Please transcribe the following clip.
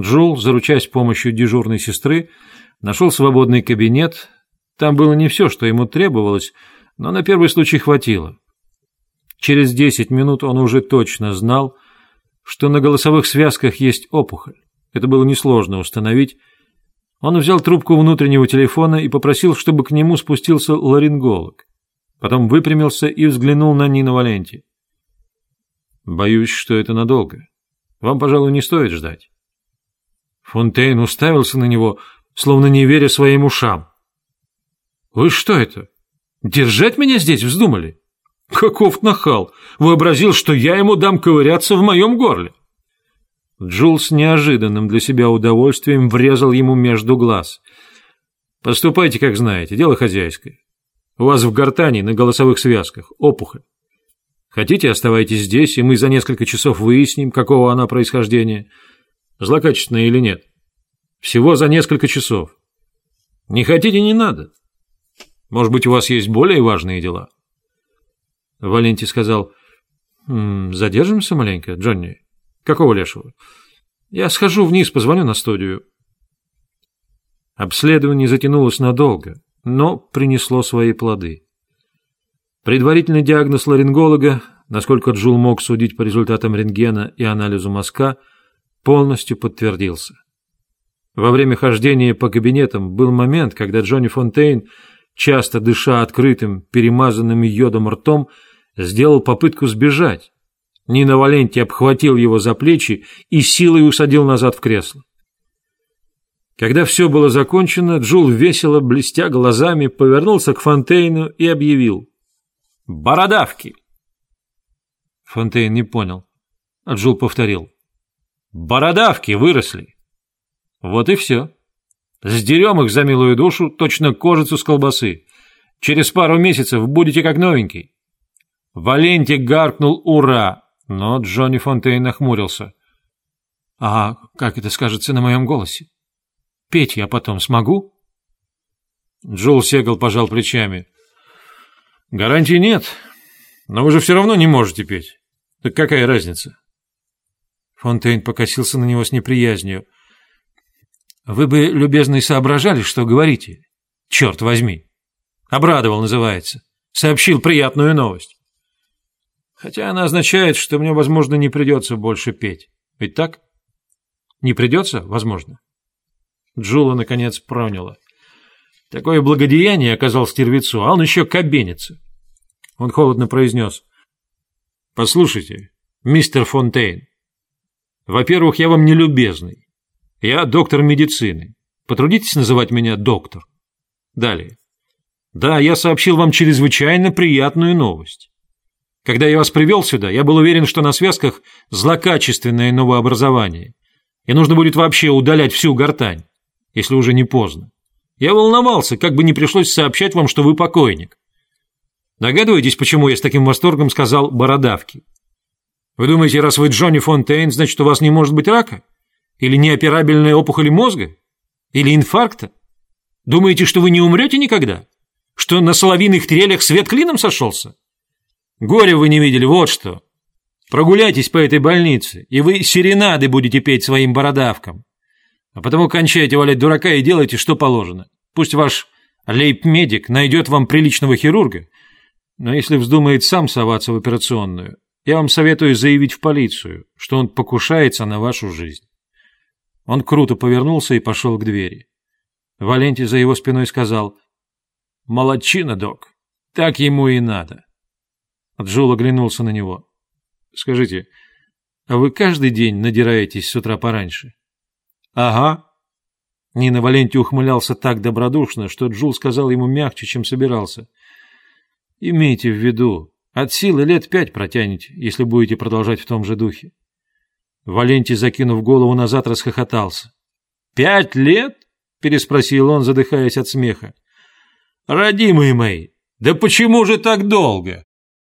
Джул, заручаясь помощью дежурной сестры, нашел свободный кабинет. Там было не все, что ему требовалось, но на первый случай хватило. Через десять минут он уже точно знал, что на голосовых связках есть опухоль. Это было несложно установить. Он взял трубку внутреннего телефона и попросил, чтобы к нему спустился ларинголог. Потом выпрямился и взглянул на Нину Валенти. «Боюсь, что это надолго. Вам, пожалуй, не стоит ждать». Фонтейн уставился на него, словно не веря своим ушам. «Вы что это? Держать меня здесь вздумали? Каков нахал! Вообразил, что я ему дам ковыряться в моем горле!» Джул неожиданным для себя удовольствием врезал ему между глаз. «Поступайте, как знаете, дело хозяйское. У вас в гортани на голосовых связках опухоль. Хотите, оставайтесь здесь, и мы за несколько часов выясним, какого она происхождения, злокачественная или нет. Всего за несколько часов. Не хотите, не надо. Может быть, у вас есть более важные дела?» Валентий сказал, «Задержимся маленько, Джонни?» «Какого лешего?» «Я схожу вниз, позвоню на студию». Обследование затянулось надолго, но принесло свои плоды. Предварительный диагноз ларинголога, насколько Джул мог судить по результатам рентгена и анализу мозга, полностью подтвердился. Во время хождения по кабинетам был момент, когда Джонни Фонтейн, часто дыша открытым, перемазанным йодом ртом, сделал попытку сбежать. Нина Валенти обхватил его за плечи и силой усадил назад в кресло. Когда все было закончено, Джул весело, блестя глазами, повернулся к Фонтейну и объявил. «Бородавки!» Фонтейн не понял, а Джул повторил. «Бородавки выросли!» Вот и все. Сдерем их за милую душу, точно кожицу с колбасы. Через пару месяцев будете как новенький. Валенти гаркнул «Ура!», но Джонни Фонтейн нахмурился. «А как это скажется на моем голосе? Петь я потом смогу?» Джул Сегал пожал плечами. «Гарантий нет, но вы же все равно не можете петь. Так какая разница?» Фонтейн покосился на него с неприязнью. «Вы бы, любезно, соображали, что говорите. Черт возьми!» «Обрадовал, называется. Сообщил приятную новость». Хотя она означает, что мне, возможно, не придется больше петь. Ведь так? Не придется, возможно. Джула, наконец, проняла. Такое благодеяние оказал стервецу, а он еще кабенится. Он холодно произнес. «Послушайте, мистер Фонтейн, во-первых, я вам не любезный. Я доктор медицины. Потрудитесь называть меня доктор. Далее. Да, я сообщил вам чрезвычайно приятную новость. Когда я вас привел сюда, я был уверен, что на связках злокачественное новообразование, и нужно будет вообще удалять всю гортань, если уже не поздно. Я волновался, как бы не пришлось сообщать вам, что вы покойник. Догадываетесь, почему я с таким восторгом сказал «бородавки»? Вы думаете, раз вы Джонни Фонтейн, значит, у вас не может быть рака? Или неоперабельная опухоль мозга? Или инфаркта? Думаете, что вы не умрете никогда? Что на соловиных трелях свет клином сошелся? Горе вы не видели, вот что. Прогуляйтесь по этой больнице, и вы серенады будете петь своим бородавкам. А потому кончайте валять дурака и делайте, что положено. Пусть ваш лейб-медик найдет вам приличного хирурга, но если вздумает сам соваться в операционную, я вам советую заявить в полицию, что он покушается на вашу жизнь. Он круто повернулся и пошел к двери. Валентий за его спиной сказал, «Молодчина, док, так ему и надо». Джул оглянулся на него. «Скажите, а вы каждый день надираетесь с утра пораньше?» «Ага». Нина Валенти ухмылялся так добродушно, что Джул сказал ему мягче, чем собирался. «Имейте в виду, от силы лет пять протянете, если будете продолжать в том же духе». Валентий, закинув голову назад, расхохотался. «Пять лет?» — переспросил он, задыхаясь от смеха. «Родимые мои, да почему же так долго?»